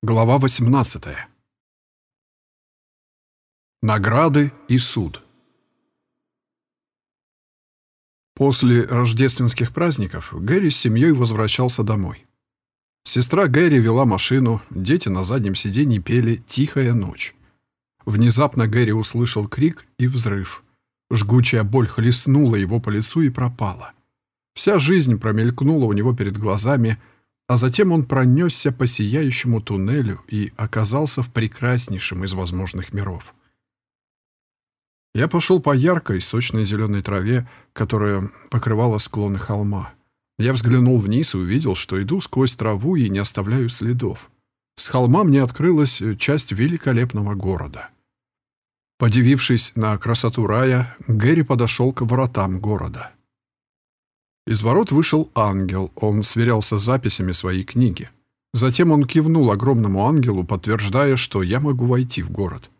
Глава 18. Награды и суд. После рождественских праздников Гэри с семьей возвращался домой. Сестра Гэри вела машину, дети на заднем сиденье пели «Тихая ночь». Внезапно Гэри услышал крик и взрыв. Жгучая боль хлестнула его по лицу и пропала. Вся жизнь промелькнула у него перед глазами – а затем он пронесся по сияющему туннелю и оказался в прекраснейшем из возможных миров. Я пошел по яркой, сочной зеленой траве, которая покрывала склоны холма. Я взглянул вниз и увидел, что иду сквозь траву и не оставляю следов. С холма мне открылась часть великолепного города. Подивившись на красоту рая, Гэри подошел к воротам города. Из ворот вышел ангел, он сверялся с записями своей книги. Затем он кивнул огромному ангелу, подтверждая, что я могу войти в город.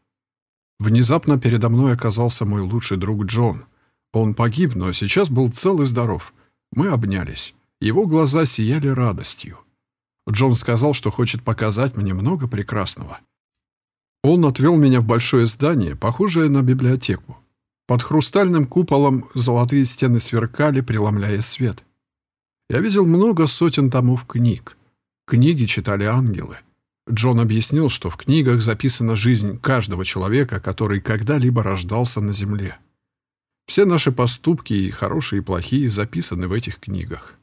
Внезапно передо мной оказался мой лучший друг Джон. Он погиб, но сейчас был цел и здоров. Мы обнялись. Его глаза сияли радостью. Джон сказал, что хочет показать мне много прекрасного. Он отвел меня в большое здание, похожее на библиотеку. Под хрустальным куполом золотые стены сверкали, преломляя свет. Я видел много сотен томов книг. Книги читали ангелы. Джон объяснил, что в книгах записана жизнь каждого человека, который когда-либо рождался на земле. Все наши поступки, и хорошие и плохие, записаны в этих книгах.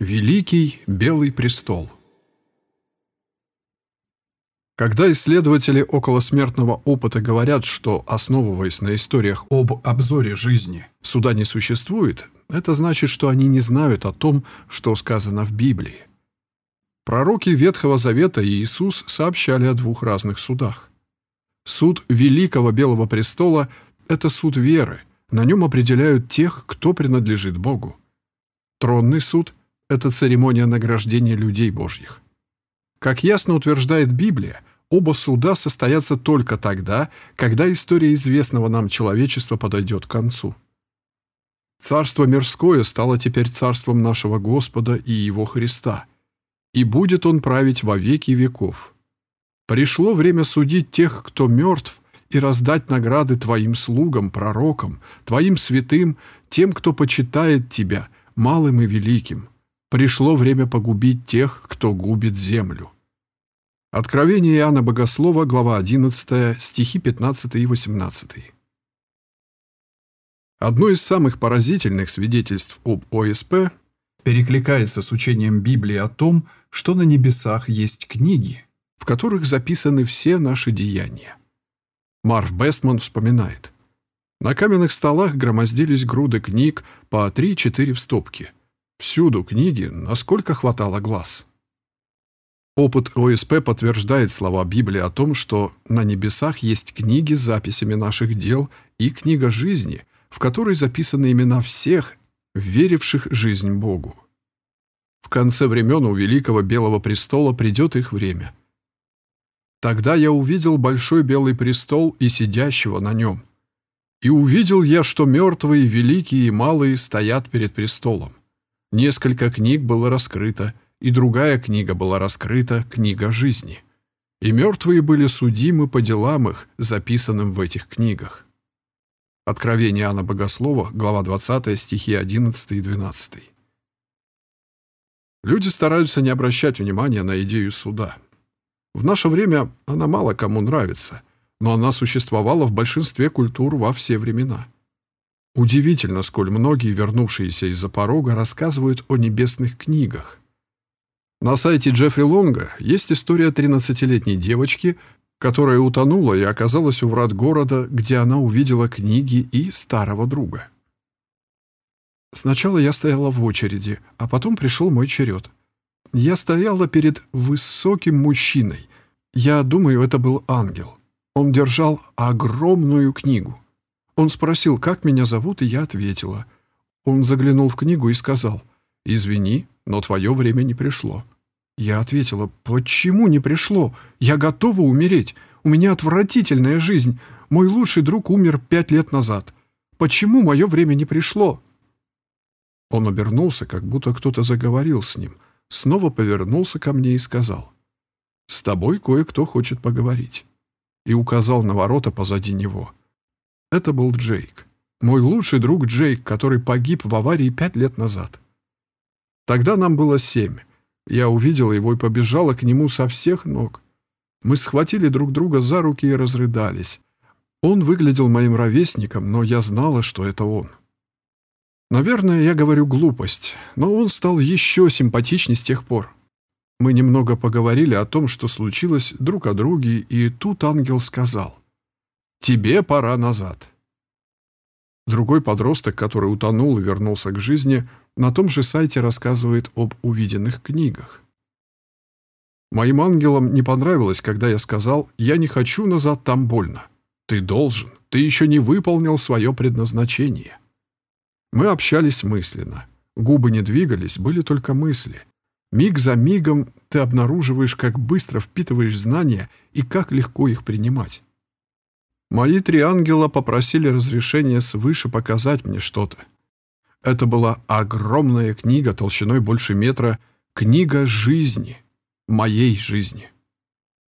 Великий Белый престол когда исследователи околосмертного опыта говорят, что, основываясь на историях об обзоре жизни, суда не существует, это значит, что они не знают о том, что сказано в Библии. Пророки Ветхого Завета и Иисус сообщали о двух разных судах. Суд Великого Белого Престола – это суд веры, на нем определяют тех, кто принадлежит Богу. Тронный суд – это церемония награждения людей Божьих. Как ясно утверждает Библия, Оба суда состоятся только тогда, когда история известного нам человечества подойдет к концу. Царство мирское стало теперь царством нашего Господа и Его Христа, и будет Он править во веки веков. Пришло время судить тех, кто мертв, и раздать награды Твоим слугам, пророкам, Твоим святым, тем, кто почитает Тебя, малым и великим. Пришло время погубить тех, кто губит землю. Откровение Иоанна Богослова, глава 11, стихи 15 и 18. Одно из самых поразительных свидетельств об ОСП перекликается с учением Библии о том, что на небесах есть книги, в которых записаны все наши деяния. Марв Бестман вспоминает. На каменных столах громоздились груды книг по 3-4 в стопке. Всюду книги, насколько хватало глаз. Опыт ОСП подтверждает слова Библии о том, что на небесах есть книги с записями наших дел и книга жизни, в которой записаны имена всех, веривших жизнь Богу. В конце времен у Великого Белого Престола придет их время. Тогда я увидел большой белый престол и сидящего на нем. И увидел я, что мертвые, великие и малые стоят перед престолом. Несколько книг было раскрыто — и другая книга была раскрыта, книга жизни. И мертвые были судимы по делам их, записанным в этих книгах. Откровение Иоанна Богослова, глава 20, стихи 11 и 12. Люди стараются не обращать внимания на идею суда. В наше время она мало кому нравится, но она существовала в большинстве культур во все времена. Удивительно, сколь многие, вернувшиеся из-за порога, рассказывают о небесных книгах. На сайте Джеффри Лонга есть история 13-летней девочки, которая утонула и оказалась у врат города, где она увидела книги и старого друга. Сначала я стояла в очереди, а потом пришел мой черед. Я стояла перед высоким мужчиной. Я думаю, это был ангел. Он держал огромную книгу. Он спросил, как меня зовут, и я ответила. Он заглянул в книгу и сказал, «Извини, но твое время не пришло». Я ответила, «Почему не пришло? Я готова умереть. У меня отвратительная жизнь. Мой лучший друг умер пять лет назад. Почему мое время не пришло?» Он обернулся, как будто кто-то заговорил с ним, снова повернулся ко мне и сказал, «С тобой кое-кто хочет поговорить», и указал на ворота позади него. Это был Джейк. Мой лучший друг Джейк, который погиб в аварии пять лет назад. Тогда нам было семь. Я увидела его и побежала к нему со всех ног. Мы схватили друг друга за руки и разрыдались. Он выглядел моим ровесником, но я знала, что это он. Наверное, я говорю глупость, но он стал еще симпатичней с тех пор. Мы немного поговорили о том, что случилось друг о друге, и тут ангел сказал, «Тебе пора назад». Другой подросток, который утонул и вернулся к жизни, на том же сайте рассказывает об увиденных книгах. Моим ангелам не понравилось, когда я сказал «Я не хочу назад, там больно». Ты должен, ты еще не выполнил свое предназначение. Мы общались мысленно. Губы не двигались, были только мысли. Миг за мигом ты обнаруживаешь, как быстро впитываешь знания и как легко их принимать. Мои три ангела попросили разрешения свыше показать мне что-то. Это была огромная книга толщиной больше метра, книга жизни, моей жизни.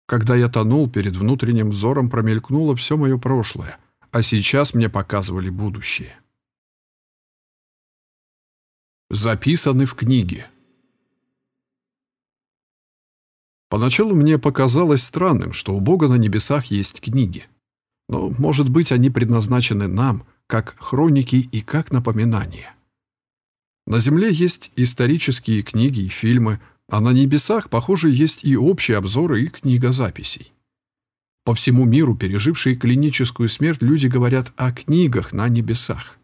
Когда я тонул, перед внутренним взором промелькнуло все мое прошлое, а сейчас мне показывали будущее. Записаны в книге. Поначалу мне показалось странным, что у Бога на небесах есть книги. Но, может быть, они предназначены нам, как хроники и как напоминания. На Земле есть исторические книги и фильмы, а на небесах, похоже, есть и общие обзоры и книга записей. По всему миру, пережившие клиническую смерть, люди говорят о книгах на небесах.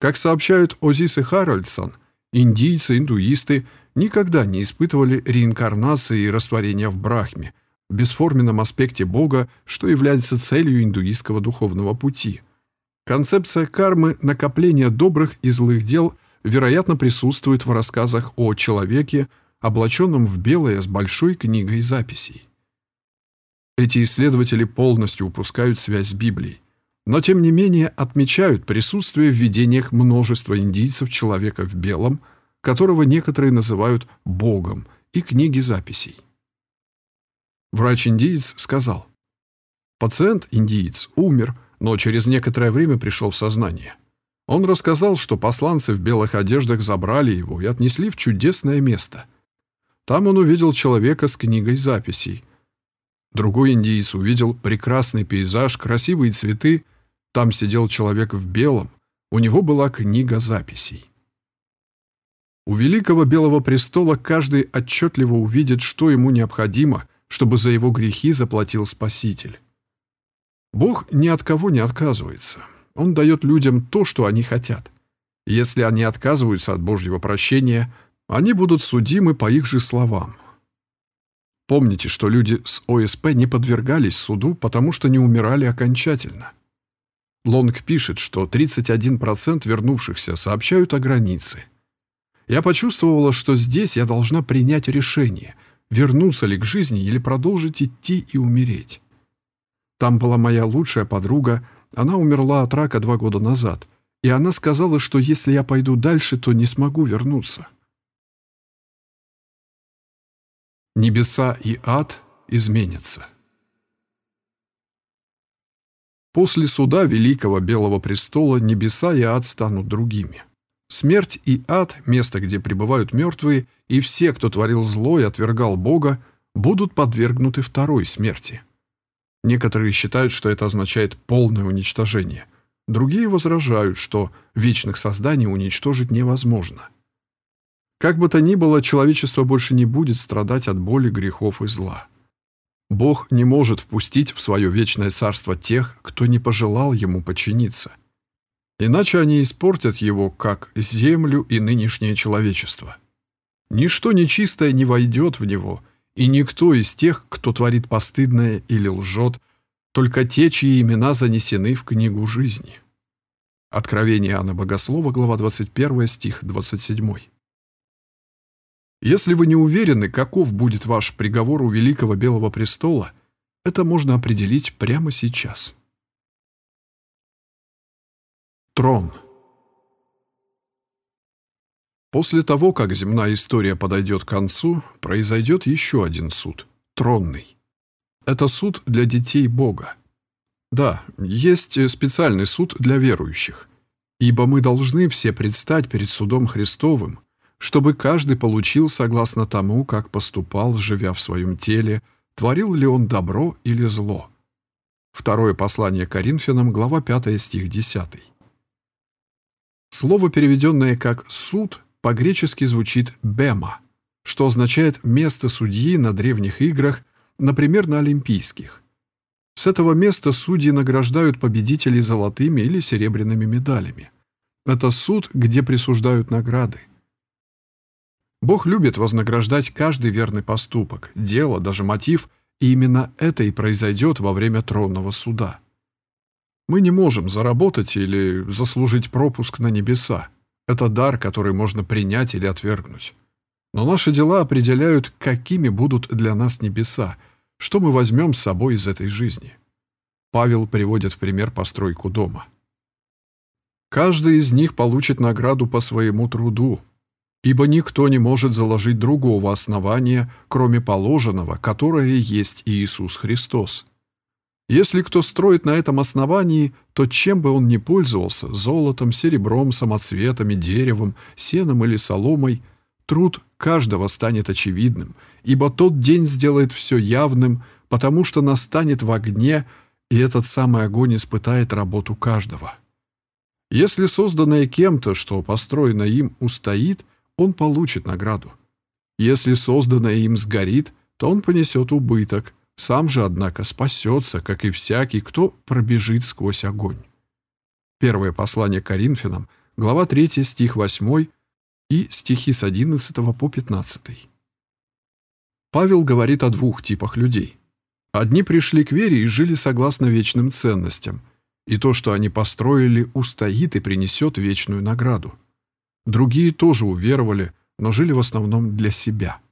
Как сообщают Озис и Харальдсон, индийцы, индуисты никогда не испытывали реинкарнации и растворения в Брахме, бесформенном аспекте Бога, что является целью индуистского духовного пути. Концепция кармы накопления добрых и злых дел вероятно присутствует в рассказах о человеке, облаченном в белое с большой книгой записей. Эти исследователи полностью упускают связь с Библией, но тем не менее отмечают присутствие в видениях множества индийцев человека в белом, которого некоторые называют Богом, и книги записей. Врач-индиец сказал, «Пациент-индиец умер, но через некоторое время пришел в сознание. Он рассказал, что посланцы в белых одеждах забрали его и отнесли в чудесное место. Там он увидел человека с книгой записей. Другой индиец увидел прекрасный пейзаж, красивые цветы. Там сидел человек в белом. У него была книга записей. У Великого Белого Престола каждый отчетливо увидит, что ему необходимо, чтобы за его грехи заплатил Спаситель. Бог ни от кого не отказывается. Он дает людям то, что они хотят. Если они отказываются от Божьего прощения, они будут судимы по их же словам. Помните, что люди с ОСП не подвергались суду, потому что не умирали окончательно. Лонг пишет, что 31% вернувшихся сообщают о границе. Я почувствовала, что здесь я должна принять решение, вернуться ли к жизни или продолжить идти и умереть. Там была моя лучшая подруга, она умерла от рака два года назад, и она сказала, что если я пойду дальше, то не смогу вернуться. Небеса и ад изменятся. После суда Великого Белого Престола небеса и ад станут другими. Смерть и ад, место, где пребывают мертвые, и все, кто творил зло и отвергал Бога, будут подвергнуты второй смерти. Некоторые считают, что это означает полное уничтожение. Другие возражают, что вечных созданий уничтожить невозможно. Как бы то ни было, человечество больше не будет страдать от боли, грехов и зла. Бог не может впустить в свое вечное царство тех, кто не пожелал ему подчиниться – Иначе они испортят его, как землю и нынешнее человечество. Ничто нечистое не войдет в него, и никто из тех, кто творит постыдное или лжет, только те, чьи имена занесены в книгу жизни. Откровение Иоанна Богослова, глава 21, стих 27. Если вы не уверены, каков будет ваш приговор у Великого Белого Престола, это можно определить прямо сейчас. Трон. После того, как земная история подойдет к концу, произойдет еще один суд – тронный. Это суд для детей Бога. Да, есть специальный суд для верующих. Ибо мы должны все предстать перед судом Христовым, чтобы каждый получил согласно тому, как поступал, живя в своем теле, творил ли он добро или зло. Второе послание Коринфянам, глава 5, стих 10. Слово, переведенное как «суд», по-гречески звучит «бема», что означает «место судьи на древних играх», например, на Олимпийских. С этого места судьи награждают победителей золотыми или серебряными медалями. Это суд, где присуждают награды. Бог любит вознаграждать каждый верный поступок, дело, даже мотив, и именно это и произойдет во время тронного суда. Мы не можем заработать или заслужить пропуск на небеса. Это дар, который можно принять или отвергнуть. Но наши дела определяют, какими будут для нас небеса, что мы возьмем с собой из этой жизни. Павел приводит в пример постройку дома. Каждый из них получит награду по своему труду, ибо никто не может заложить другого основания, кроме положенного, которое есть Иисус Христос. Если кто строит на этом основании, то чем бы он ни пользовался, золотом, серебром, самоцветами, деревом, сеном или соломой, труд каждого станет очевидным, ибо тот день сделает все явным, потому что настанет в огне, и этот самый огонь испытает работу каждого. Если созданное кем-то, что построено им, устоит, он получит награду. Если созданное им сгорит, то он понесет убыток – сам же, однако, спасется, как и всякий, кто пробежит сквозь огонь. Первое послание Коринфянам, глава 3, стих 8 и стихи с 11 по 15. Павел говорит о двух типах людей. Одни пришли к вере и жили согласно вечным ценностям, и то, что они построили, устоит и принесет вечную награду. Другие тоже уверовали, но жили в основном для себя –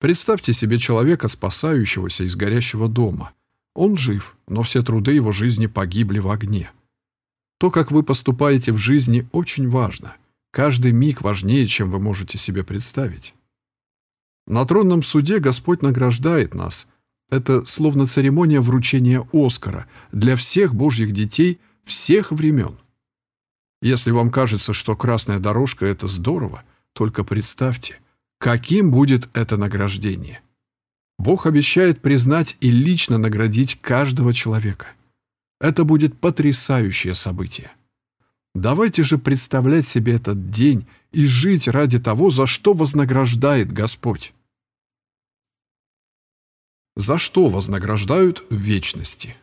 Представьте себе человека, спасающегося из горящего дома. Он жив, но все труды его жизни погибли в огне. То, как вы поступаете в жизни, очень важно. Каждый миг важнее, чем вы можете себе представить. На тронном суде Господь награждает нас. Это словно церемония вручения Оскара для всех Божьих детей всех времен. Если вам кажется, что красная дорожка — это здорово, только представьте — Каким будет это награждение? Бог обещает признать и лично наградить каждого человека. Это будет потрясающее событие. Давайте же представлять себе этот день и жить ради того, за что вознаграждает Господь. За что вознаграждают в вечности?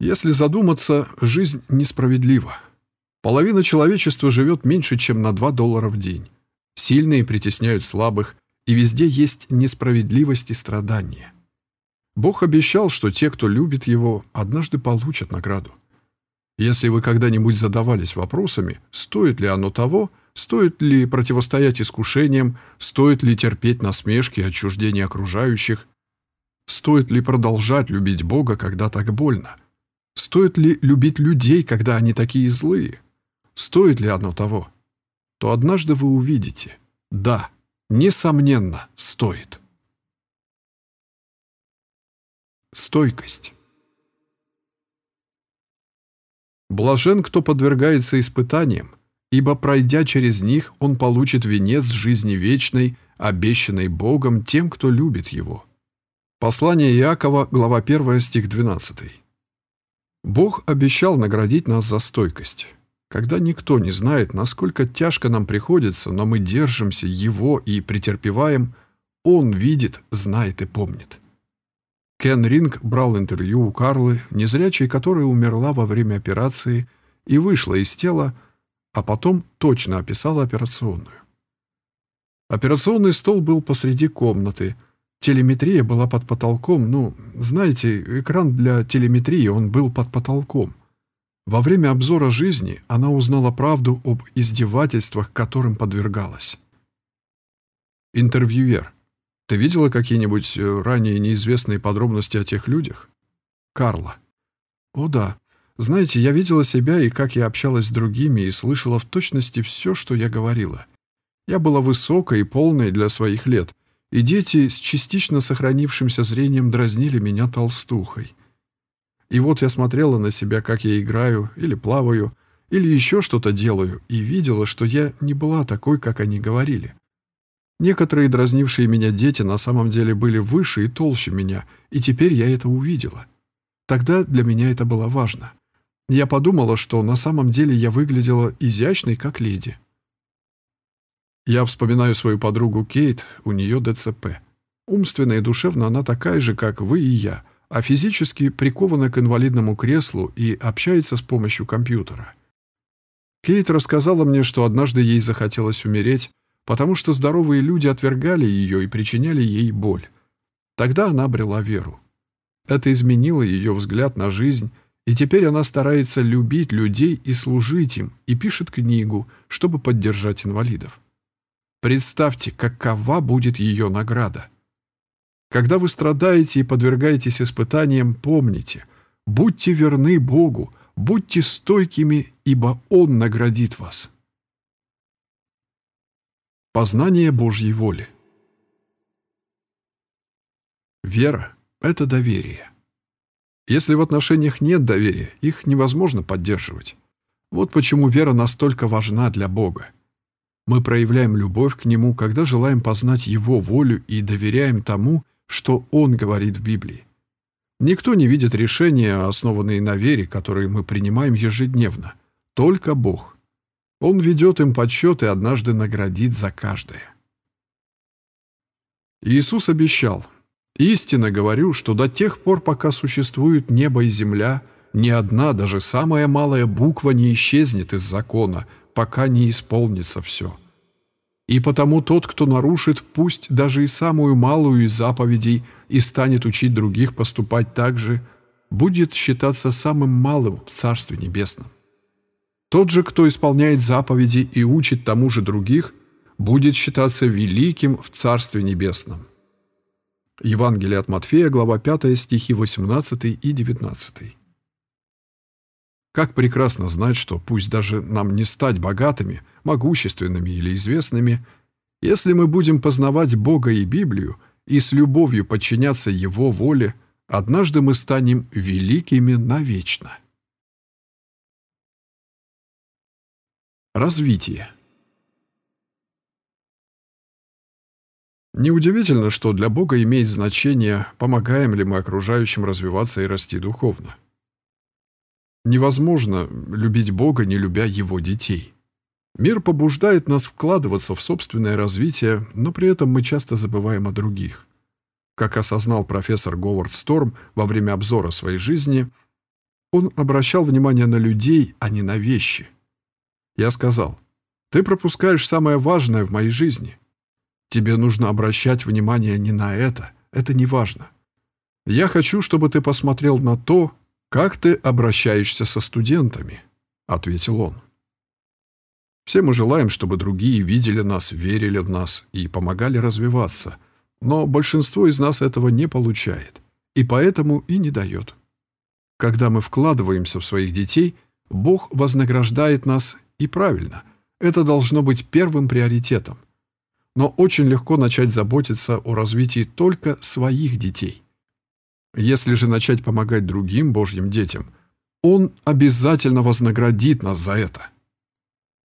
Если задуматься, жизнь несправедлива. Половина человечества живет меньше, чем на 2 доллара в день. Сильные притесняют слабых, и везде есть несправедливость и страдания. Бог обещал, что те, кто любит Его, однажды получат награду. Если вы когда-нибудь задавались вопросами, стоит ли оно того, стоит ли противостоять искушениям, стоит ли терпеть насмешки и отчуждение окружающих, стоит ли продолжать любить Бога, когда так больно, стоит ли любить людей, когда они такие злые, стоит ли оно того, то однажды вы увидите, да, несомненно, стоит. Стойкость. Блажен, кто подвергается испытаниям, ибо, пройдя через них, он получит венец жизни вечной, обещанной Богом тем, кто любит его. Послание Иакова, глава 1, стих 12. Бог обещал наградить нас за стойкость. Когда никто не знает, насколько тяжко нам приходится, но мы держимся Его и претерпеваем, Он видит, знает и помнит. Кен Ринг брал интервью у Карлы, незрячей, которая умерла во время операции и вышла из тела, а потом точно описала операционную. Операционный стол был посреди комнаты. Телеметрия была под потолком. Ну, знаете, экран для телеметрии, он был под потолком. Во время обзора жизни она узнала правду об издевательствах, которым подвергалась. Интервьюер. Ты видела какие-нибудь э, ранее неизвестные подробности о тех людях? Карла. О да. Знаете, я видела себя и как я общалась с другими и слышала в точности все, что я говорила. Я была высокой и полной для своих лет, и дети с частично сохранившимся зрением дразнили меня толстухой. И вот я смотрела на себя, как я играю или плаваю, или еще что-то делаю, и видела, что я не была такой, как они говорили. Некоторые дразнившие меня дети на самом деле были выше и толще меня, и теперь я это увидела. Тогда для меня это было важно. Я подумала, что на самом деле я выглядела изящной, как леди. Я вспоминаю свою подругу Кейт, у нее ДЦП. Умственно и душевно она такая же, как вы и я, а физически прикована к инвалидному креслу и общается с помощью компьютера. Кейт рассказала мне, что однажды ей захотелось умереть, потому что здоровые люди отвергали ее и причиняли ей боль. Тогда она обрела веру. Это изменило ее взгляд на жизнь, и теперь она старается любить людей и служить им, и пишет книгу, чтобы поддержать инвалидов. Представьте, какова будет ее награда. Когда вы страдаете и подвергаетесь испытаниям, помните, будьте верны Богу, будьте стойкими, ибо Он наградит вас. Познание Божьей воли Вера — это доверие. Если в отношениях нет доверия, их невозможно поддерживать. Вот почему вера настолько важна для Бога. Мы проявляем любовь к Нему, когда желаем познать Его волю и доверяем тому, что Он говорит в Библии. Никто не видит решения, основанные на вере, которые мы принимаем ежедневно. Только Бог. Он ведет им подсчет и однажды наградит за каждое. Иисус обещал – Истинно говорю, что до тех пор, пока существуют небо и земля, ни одна, даже самая малая буква не исчезнет из закона, пока не исполнится все. И потому тот, кто нарушит, пусть даже и самую малую из заповедей и станет учить других поступать так же, будет считаться самым малым в Царстве Небесном. Тот же, кто исполняет заповеди и учит тому же других, будет считаться великим в Царстве Небесном. Евангелие от Матфея, глава 5, стихи 18 и 19. Как прекрасно знать, что пусть даже нам не стать богатыми, могущественными или известными, если мы будем познавать Бога и Библию и с любовью подчиняться Его воле, однажды мы станем великими навечно. Развитие Неудивительно, что для Бога имеет значение, помогаем ли мы окружающим развиваться и расти духовно. Невозможно любить Бога, не любя Его детей. Мир побуждает нас вкладываться в собственное развитие, но при этом мы часто забываем о других. Как осознал профессор Говард Сторм во время обзора своей жизни, он обращал внимание на людей, а не на вещи. Я сказал, «Ты пропускаешь самое важное в моей жизни. Тебе нужно обращать внимание не на это, это не важно. Я хочу, чтобы ты посмотрел на то, как ты обращаешься со студентами, ответил он. Все мы желаем, чтобы другие видели нас, верили в нас и помогали развиваться, но большинство из нас этого не получает, и поэтому и не дает. Когда мы вкладываемся в своих детей, Бог вознаграждает нас, и правильно, это должно быть первым приоритетом но очень легко начать заботиться о развитии только своих детей. Если же начать помогать другим Божьим детям, Он обязательно вознаградит нас за это.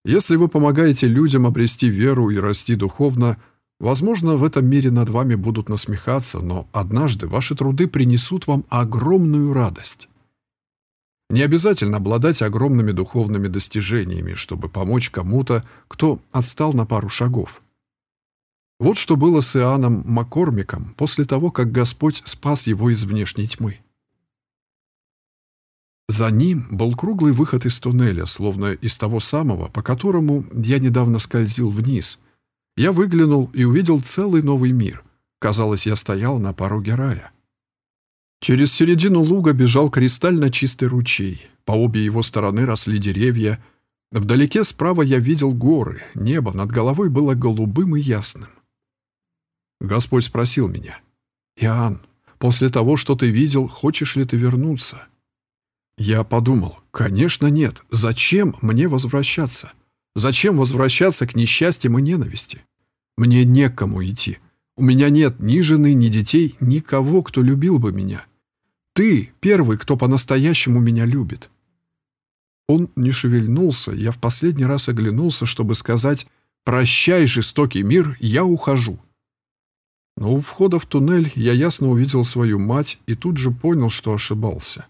Если вы помогаете людям обрести веру и расти духовно, возможно, в этом мире над вами будут насмехаться, но однажды ваши труды принесут вам огромную радость. Не обязательно обладать огромными духовными достижениями, чтобы помочь кому-то, кто отстал на пару шагов. Вот что было с Иоанном Маккормиком после того, как Господь спас его из внешней тьмы. За ним был круглый выход из туннеля, словно из того самого, по которому я недавно скользил вниз. Я выглянул и увидел целый новый мир. Казалось, я стоял на пороге рая. Через середину луга бежал кристально чистый ручей. По обе его стороны росли деревья. Вдалеке справа я видел горы, небо над головой было голубым и ясным. Господь спросил меня, «Иоанн, после того, что ты видел, хочешь ли ты вернуться?» Я подумал, конечно нет, зачем мне возвращаться? Зачем возвращаться к несчастьям и ненависти? Мне некому идти. У меня нет ни жены, ни детей, никого, кто любил бы меня. Ты первый, кто по-настоящему меня любит. Он не шевельнулся, я в последний раз оглянулся, чтобы сказать «Прощай, жестокий мир, я ухожу». Но у входа в туннель я ясно увидел свою мать и тут же понял, что ошибался.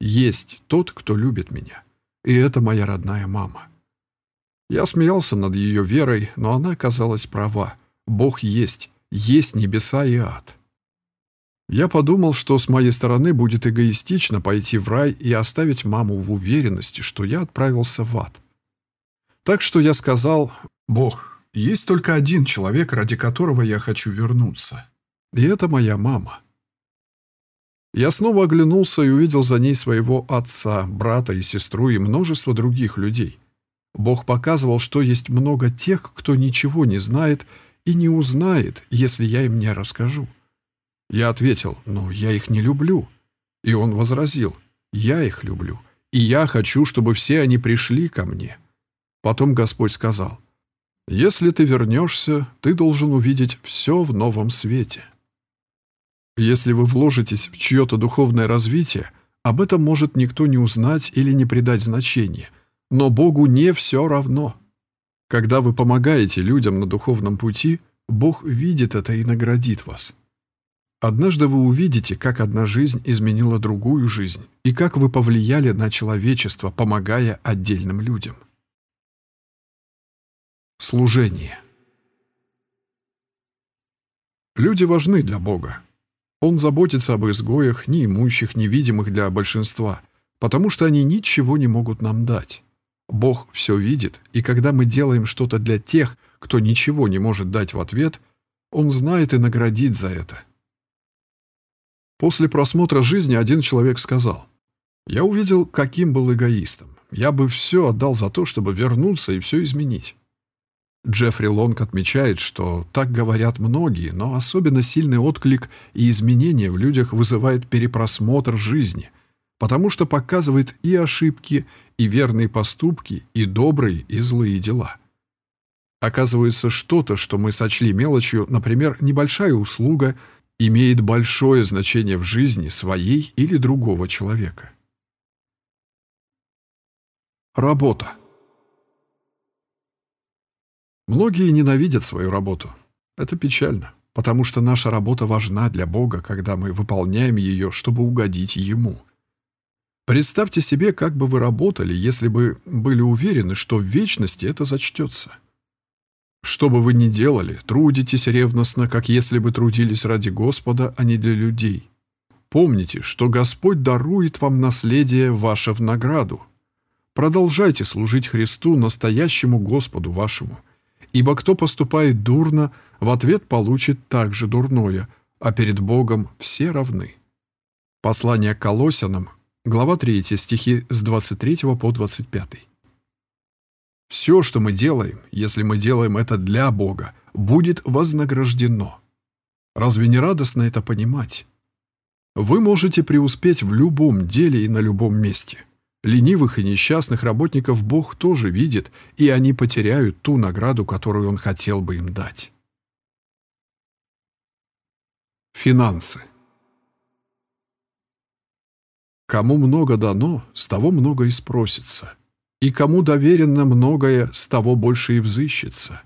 Есть тот, кто любит меня. И это моя родная мама. Я смеялся над ее верой, но она оказалась права. Бог есть, есть небеса и ад. Я подумал, что с моей стороны будет эгоистично пойти в рай и оставить маму в уверенности, что я отправился в ад. Так что я сказал, «Бог, есть только один человек, ради которого я хочу вернуться. И это моя мама». Я снова оглянулся и увидел за ней своего отца, брата и сестру и множество других людей. Бог показывал, что есть много тех, кто ничего не знает и не узнает, если я им не расскажу. Я ответил, но я их не люблю. И он возразил, я их люблю, и я хочу, чтобы все они пришли ко мне. Потом Господь сказал, если ты вернешься, ты должен увидеть все в новом свете. Если вы вложитесь в чье-то духовное развитие, об этом может никто не узнать или не придать значения, но Богу не все равно. Когда вы помогаете людям на духовном пути, Бог видит это и наградит вас. Однажды вы увидите, как одна жизнь изменила другую жизнь и как вы повлияли на человечество, помогая отдельным людям. Служение. Люди важны для Бога. Он заботится об изгоях, неимущих, невидимых для большинства, потому что они ничего не могут нам дать. Бог все видит, и когда мы делаем что-то для тех, кто ничего не может дать в ответ, Он знает и наградит за это. После просмотра жизни один человек сказал, «Я увидел, каким был эгоистом. Я бы все отдал за то, чтобы вернуться и все изменить». Джеффри Лонг отмечает, что так говорят многие, но особенно сильный отклик и изменения в людях вызывает перепросмотр жизни, потому что показывает и ошибки, и верные поступки, и добрые, и злые дела. Оказывается, что-то, что мы сочли мелочью, например, небольшая услуга, имеет большое значение в жизни своей или другого человека. Работа. Многие ненавидят свою работу. Это печально, потому что наша работа важна для Бога, когда мы выполняем ее, чтобы угодить Ему. Представьте себе, как бы вы работали, если бы были уверены, что в вечности это зачтется. Что бы вы ни делали, трудитесь ревностно, как если бы трудились ради Господа, а не для людей. Помните, что Господь дарует вам наследие ваше в награду. Продолжайте служить Христу, настоящему Господу вашему – Ибо кто поступает дурно, в ответ получит также дурное, а перед Богом все равны. Послание к Колоссянам, глава 3, стихи с 23 по 25. Все, что мы делаем, если мы делаем это для Бога, будет вознаграждено. Разве не радостно это понимать? Вы можете преуспеть в любом деле и на любом месте. Ленивых и несчастных работников Бог тоже видит, и они потеряют ту награду, которую Он хотел бы им дать. Финансы. Кому много дано, с того много и спросится, и кому доверено многое, с того больше и взыщется.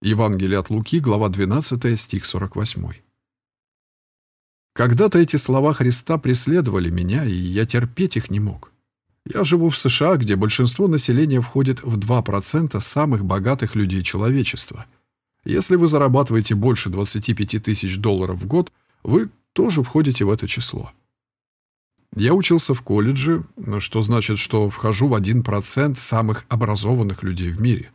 Евангелие от Луки, глава 12, стих 48. Когда-то эти слова Христа преследовали меня, и я терпеть их не мог. Я живу в США, где большинство населения входит в 2% самых богатых людей человечества. Если вы зарабатываете больше 25 тысяч долларов в год, вы тоже входите в это число. Я учился в колледже, что значит, что вхожу в 1% самых образованных людей в мире.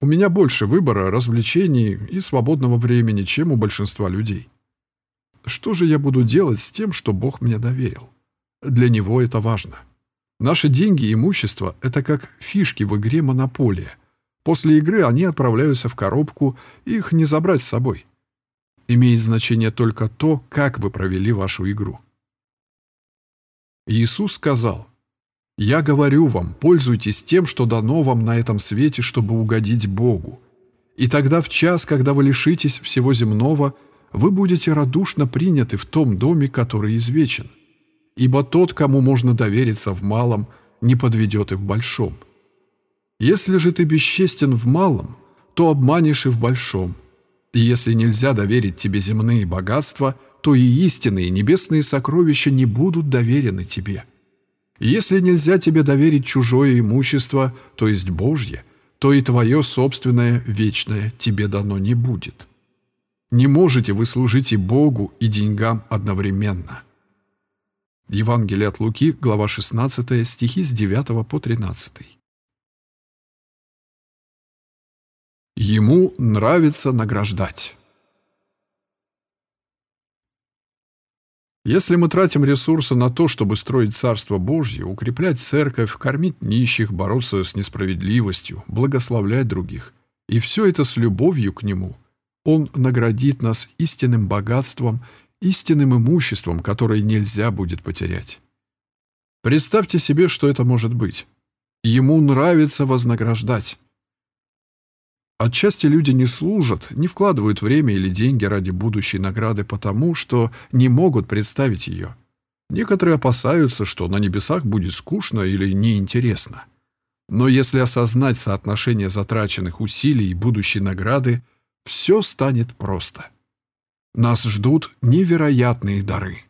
У меня больше выбора, развлечений и свободного времени, чем у большинства людей. Что же я буду делать с тем, что Бог мне доверил? Для него это важно. Наши деньги и имущество – это как фишки в игре «Монополия». После игры они отправляются в коробку, их не забрать с собой. Имеет значение только то, как вы провели вашу игру. Иисус сказал, «Я говорю вам, пользуйтесь тем, что дано вам на этом свете, чтобы угодить Богу. И тогда в час, когда вы лишитесь всего земного, вы будете радушно приняты в том доме, который извечен. Ибо тот, кому можно довериться в малом, не подведет и в большом. Если же ты бесчестен в малом, то обманешь и в большом. И если нельзя доверить тебе земные богатства, то и истинные небесные сокровища не будут доверены тебе. если нельзя тебе доверить чужое имущество, то есть Божье, то и твое собственное вечное тебе дано не будет. Не можете вы служить и Богу, и деньгам одновременно. Евангелие от Луки, глава 16, стихи с 9 по 13. Ему нравится награждать. Если мы тратим ресурсы на то, чтобы строить Царство Божье, укреплять церковь, кормить нищих, бороться с несправедливостью, благословлять других, и все это с любовью к Нему, Он наградит нас истинным богатством, истинным имуществом, которое нельзя будет потерять. Представьте себе, что это может быть. Ему нравится вознаграждать. Отчасти люди не служат, не вкладывают время или деньги ради будущей награды потому, что не могут представить ее. Некоторые опасаются, что на небесах будет скучно или неинтересно. Но если осознать соотношение затраченных усилий и будущей награды, все станет просто. Нас ждут невероятные дары.